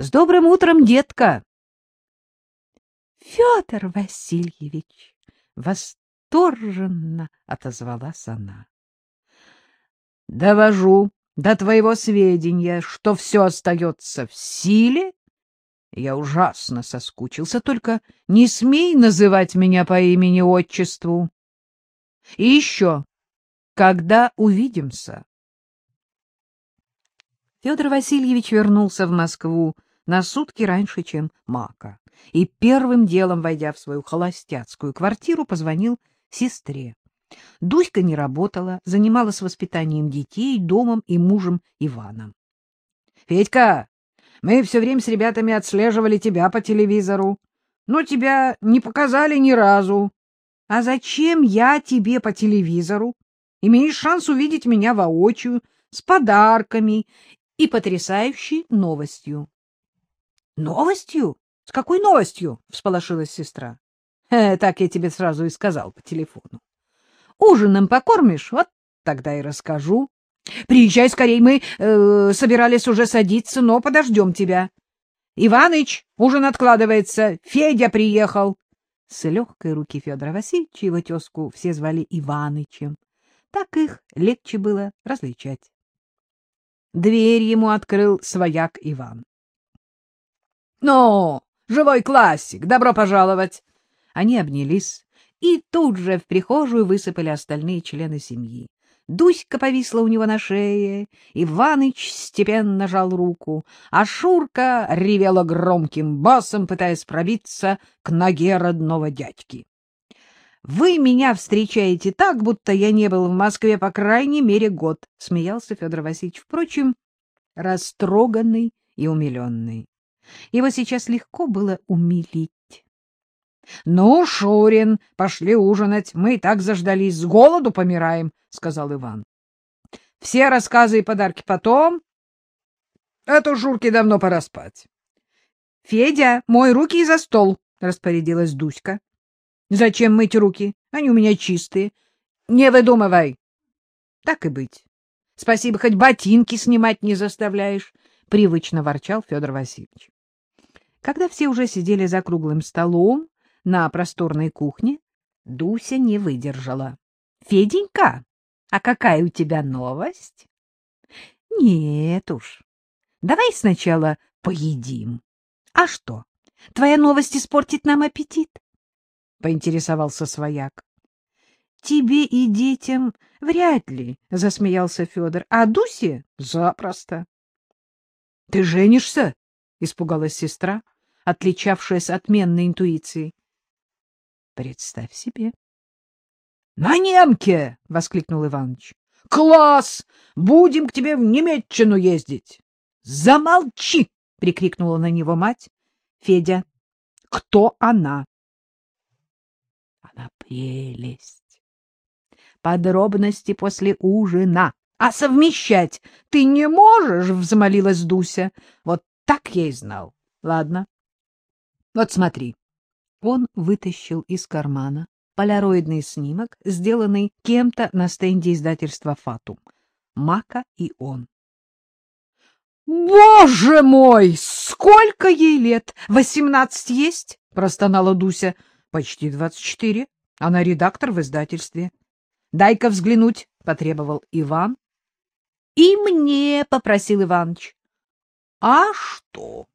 С добрым утром, детка! Федор Васильевич! Восторженно отозвалась она. Довожу до твоего сведения, что все остается в силе. Я ужасно соскучился, только не смей называть меня по имени-отчеству. И еще, когда увидимся? Федор Васильевич вернулся в Москву на сутки раньше, чем Мака, и первым делом, войдя в свою холостяцкую квартиру, позвонил сестре. Дуська не работала, занималась воспитанием детей, домом и мужем Иваном. — Федька, мы все время с ребятами отслеживали тебя по телевизору, но тебя не показали ни разу. А зачем я тебе по телевизору? Имеешь шанс увидеть меня воочию, с подарками и потрясающей новостью. — Новостью? С какой новостью? — всполошилась сестра. Э, — Так я тебе сразу и сказал по телефону. — Ужином покормишь? Вот тогда и расскажу. Приезжай скорей, мы э, собирались уже садиться, но подождем тебя. — Иваныч, ужин откладывается, Федя приехал. С легкой руки Федора Васильевича его тезку все звали Иванычем. Так их легче было различать. Дверь ему открыл свояк Иван. — Ну, живой классик, добро пожаловать! Они обнялись, и тут же в прихожую высыпали остальные члены семьи. Дуська повисла у него на шее, Иваныч степенно жал руку, а Шурка ревела громким басом, пытаясь пробиться к ноге родного дядьки. — Вы меня встречаете так, будто я не был в Москве по крайней мере год, — смеялся Федор Васильевич, впрочем, растроганный и умиленный. Его сейчас легко было умилить. — Ну, Шурин, пошли ужинать, мы и так заждались, с голоду помираем, — сказал Иван. — Все рассказы и подарки потом. А то Шурке давно пора спать. — Федя, мой руки за стол, — распорядилась Дуська. — Зачем мыть руки? Они у меня чистые. Не выдумывай. — Так и быть. Спасибо, хоть ботинки снимать не заставляешь, — привычно ворчал Федор Васильевич. Когда все уже сидели за круглым столом на просторной кухне, Дуся не выдержала. — Феденька, а какая у тебя новость? — Нет уж. Давай сначала поедим. — А что, твоя новость испортит нам аппетит? — поинтересовался свояк. — Тебе и детям вряд ли, — засмеялся Федор, — а Дусе — запросто. — Ты женишься? — испугалась сестра, отличавшаяся отменной интуицией. — Представь себе. — На немке! — воскликнул Иваныч. — Класс! Будем к тебе в Немеччину ездить! — Замолчи! — прикрикнула на него мать. — Федя, кто она? Она прелесть. Подробности после ужина. А совмещать ты не можешь, — взмолилась Дуся. Вот так я и знал. Ладно. Вот смотри. Он вытащил из кармана поляроидный снимок, сделанный кем-то на стенде издательства «Фатум». Мака и он. «Боже мой! Сколько ей лет? Восемнадцать есть?» — простонала Дуся. Почти двадцать четыре. Она редактор в издательстве. — Дай-ка взглянуть, — потребовал Иван. — И мне, — попросил Иваныч. — А что?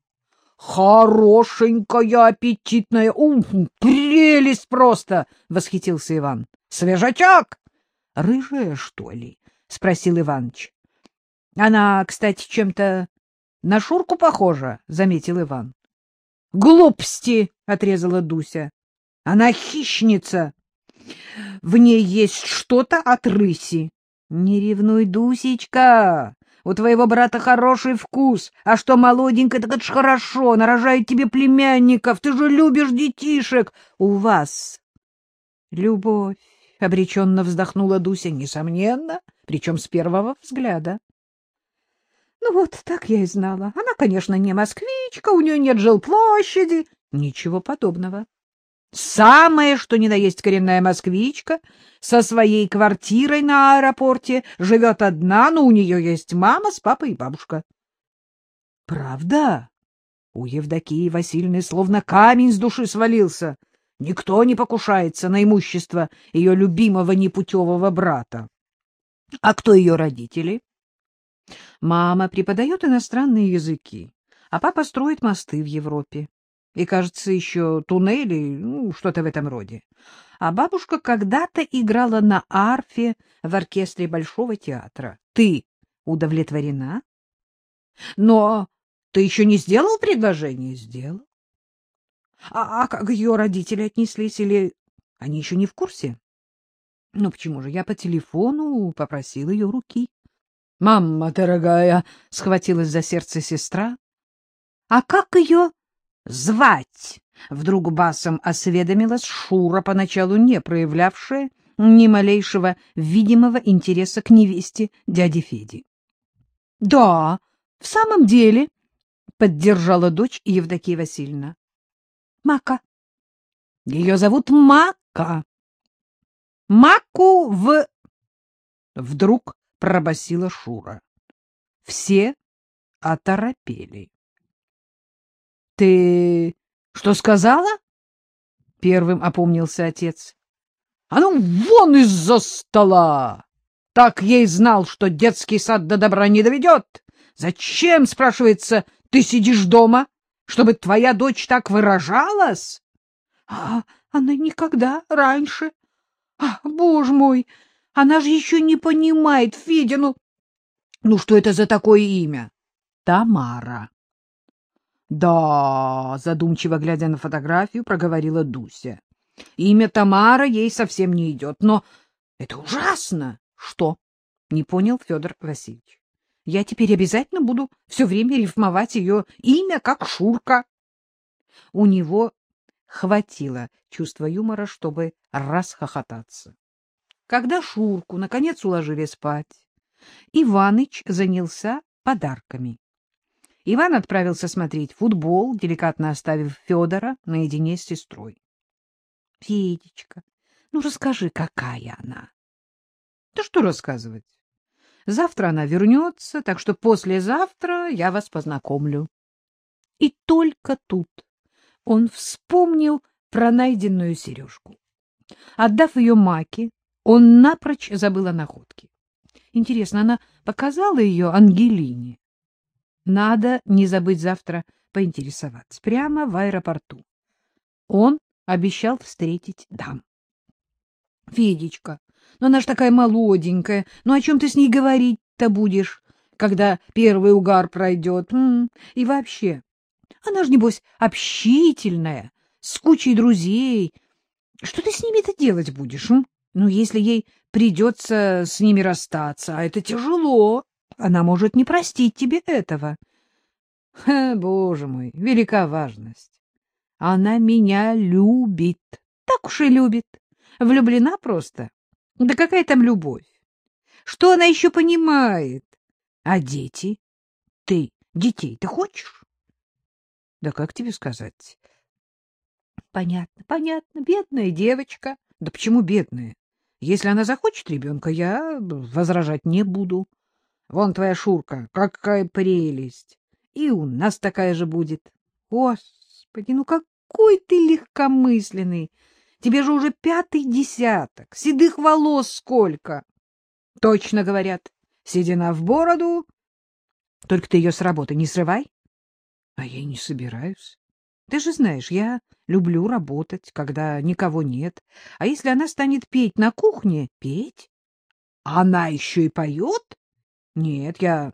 Хорошенькая, аппетитная. Ух, прелесть просто! — восхитился Иван. — Свежачок! — Рыжая, что ли? — спросил Иваныч. — Она, кстати, чем-то на Шурку похожа, — заметил Иван. — Глупости! — отрезала Дуся. Она хищница. В ней есть что-то от рыси. Не ревнуй, Дусечка. У твоего брата хороший вкус. А что молоденькая, так это ж хорошо. Нарожает тебе племянников. Ты же любишь детишек. У вас любовь. — обреченно вздохнула Дуся. — Несомненно, причем с первого взгляда. — Ну вот, так я и знала. Она, конечно, не москвичка, у нее нет жилплощади. Ничего подобного. Самое, что ни на есть коренная москвичка, со своей квартирой на аэропорте, живет одна, но у нее есть мама с папой и бабушка. — Правда? У Евдокии Васильевны словно камень с души свалился. Никто не покушается на имущество ее любимого непутевого брата. А кто ее родители? Мама преподает иностранные языки, а папа строит мосты в Европе. И, кажется, еще туннели, ну, что-то в этом роде. А бабушка когда-то играла на арфе в оркестре Большого театра. Ты удовлетворена? Но ты еще не сделал предложение? Сделал. А, а как ее родители отнеслись? Или они еще не в курсе? Ну, почему же? Я по телефону попросил ее руки. Мама дорогая, — схватилась за сердце сестра. А как ее звать? Вдруг басом осведомилась Шура, поначалу не проявлявшая ни малейшего видимого интереса к невесте дяди Феди. — Да, в самом деле, — поддержала дочь Евдокия Васильевна. — Мака. — Ее зовут Мака. — Маку в... Вдруг пробасила Шура. Все оторопели. — Ты что сказала? — первым опомнился отец. — А ну, вон из-за стола! Так ей знал, что детский сад до добра не доведет. Зачем, спрашивается, ты сидишь дома, чтобы твоя дочь так выражалась? А она никогда раньше. А, боже мой, она же еще не понимает, Федя, ну... Ну, что это за такое имя? Тамара. Да, задумчиво глядя на фотографию, проговорила Дуся. Имя Тамара ей совсем не идет, но это ужасно. Что? Не понял Федор Васильевич. Я теперь обязательно буду все время рифмовать ее имя, как Шурка. У него хватило чувства юмора, чтобы расхохотаться. Когда Шурку наконец уложили спать, Иваныч занялся подарками. Иван отправился смотреть футбол, деликатно оставив Федора наедине с сестрой. — Федечка, ну расскажи, какая она? — Да что рассказывать? Завтра она вернется, так что послезавтра я вас познакомлю. И только тут он вспомнил про найденную сережку. Отдав ее Маке, он напрочь забыл о находке. Интересно, она показала ее Ангелине? Надо не забыть завтра поинтересоваться. Прямо в аэропорту. Он обещал встретить дам. — Федечка, ну она ж такая молоденькая, ну о чем ты с ней говорить-то будешь, когда первый угар пройдет? М -м, и вообще, она ж, небось, общительная, с кучей друзей. Что ты с ними-то делать будешь? М? Ну, если ей придется с ними расстаться, а это тяжело, она может не простить тебе этого. Ха, боже мой, велика важность. Она меня любит, так уж и любит. Влюблена просто. Да какая там любовь? Что она еще понимает? А дети? Ты детей ты хочешь? Да как тебе сказать? Понятно, понятно, бедная девочка. Да почему бедная? Если она захочет ребенка, я возражать не буду. Вон твоя Шурка, какая прелесть! И у нас такая же будет. Господи, ну какой ты легкомысленный! Тебе же уже пятый десяток, седых волос сколько! Точно говорят, седина в бороду. Только ты ее с работы не срывай. А я не собираюсь. Ты же знаешь, я люблю работать, когда никого нет. А если она станет петь на кухне, петь? Она еще и поет? Нет, я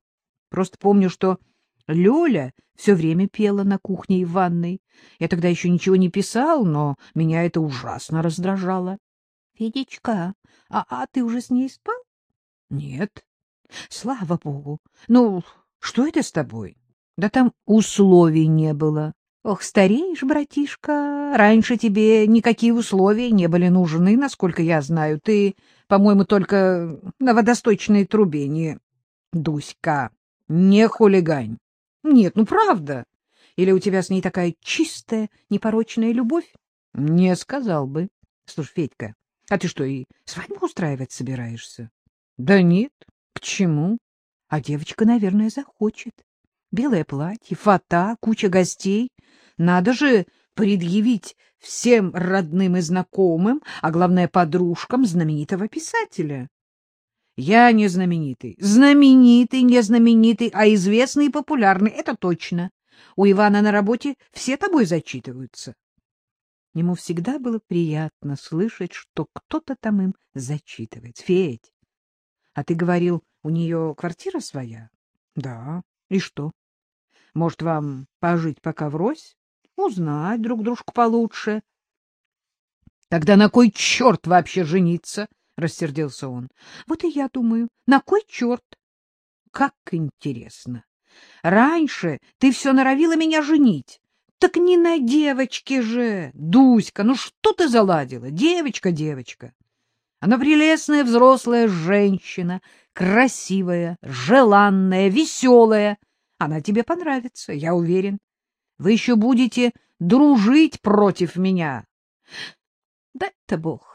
просто помню, что Лёля все время пела на кухне и в ванной. Я тогда еще ничего не писал, но меня это ужасно раздражало. — Федечка, а, а ты уже с ней спал? — Нет. — Слава богу. Ну, что это с тобой? Да там условий не было. Ох, стареешь, братишка, раньше тебе никакие условия не были нужны, насколько я знаю. Ты, по-моему, только на водосточной трубе не... Дуська, не хулигань. Нет, ну правда. Или у тебя с ней такая чистая, непорочная любовь? Не сказал бы. Слушай, Федька, а ты что, и свадьбу устраивать собираешься? Да нет, к чему? А девочка, наверное, захочет. Белое платье, фата, куча гостей. Надо же предъявить всем родным и знакомым, а главное подружкам знаменитого писателя. Я не знаменитый. Знаменитый, не знаменитый, а известный и популярный, это точно. У Ивана на работе все тобой зачитываются. Ему всегда было приятно слышать, что кто-то там им зачитывает. Федь, а ты говорил, у нее квартира своя? Да. И что? Может, вам пожить пока врозь? Узнать друг дружку получше. Тогда на кой черт вообще жениться? Рассердился он. Вот и я думаю, на кой черт? Как интересно. Раньше ты все норовила меня женить. Так не на девочке же, Дуська, ну что ты заладила? Девочка, девочка. Она прелестная взрослая женщина, красивая, желанная, веселая. Она тебе понравится, я уверен. Вы еще будете дружить против меня. Да это Бог.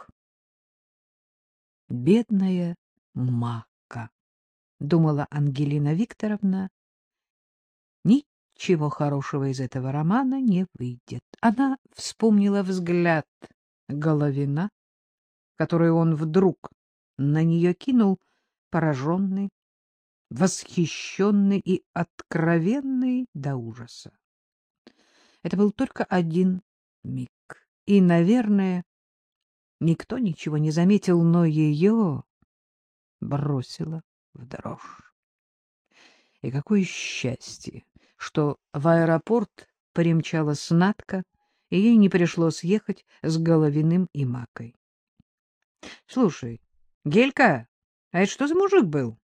Бедная Мака, думала Ангелина Викторовна. Ничего хорошего из этого романа не выйдет. Она вспомнила взгляд Головина, который он вдруг на нее кинул, пораженный, восхищенный и откровенный до ужаса. Это был только один миг, и, наверное, никто ничего не заметил, но ее бросило в дрожь. И какое счастье, что в аэропорт примчалась Натка, и ей не пришлось ехать с Головиным и Макой. — Слушай, Гелька, а это что за мужик был?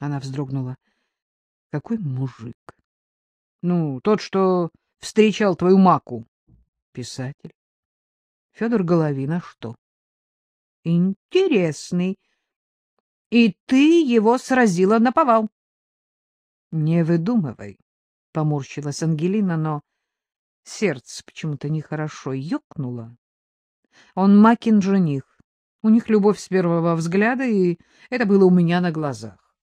Она вздрогнула. — Какой мужик? — Ну, тот, что встречал твою маку. — Писатель. — Федор Головина что? — Интересный. И ты его сразила на повал. — Не выдумывай, — поморщилась Ангелина, но сердце почему-то нехорошо ёкнуло. Он Макин жених. У них любовь с первого взгляда, и это было у меня на глазах.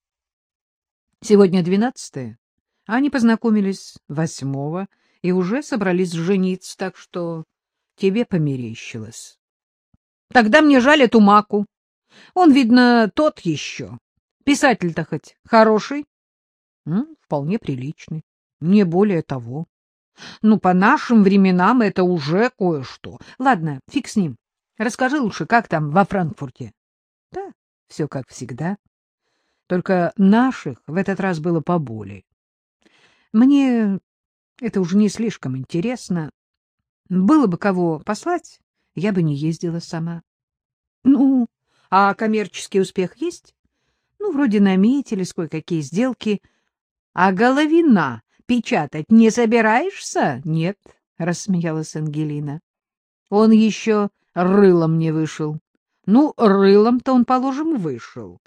Сегодня двенадцатое, а они познакомились восьмого и уже собрались жениться, так что тебе померещилось. Тогда мне жаль эту маку. Он, видно, тот еще. Писатель-то хоть хороший? М, вполне приличный. Не более того. Ну, по нашим временам это уже кое-что. Ладно, фиг с ним. Расскажи лучше, как там во Франкфурте? Да, все как всегда. Только наших в этот раз было поболее. Мне это уже не слишком интересно. Было бы кого послать, я бы не ездила сама. Ну, а коммерческий успех есть? Ну, вроде наметились кое-какие сделки. А головина печатать не собираешься? Нет, — рассмеялась Ангелина. Он еще рылом не вышел. Ну, рылом-то он, положим, вышел.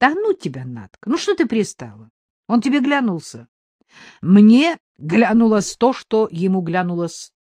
Да ну тебя, Надка, ну что ты пристала? Он тебе глянулся. Мне глянулось то, что ему глянулось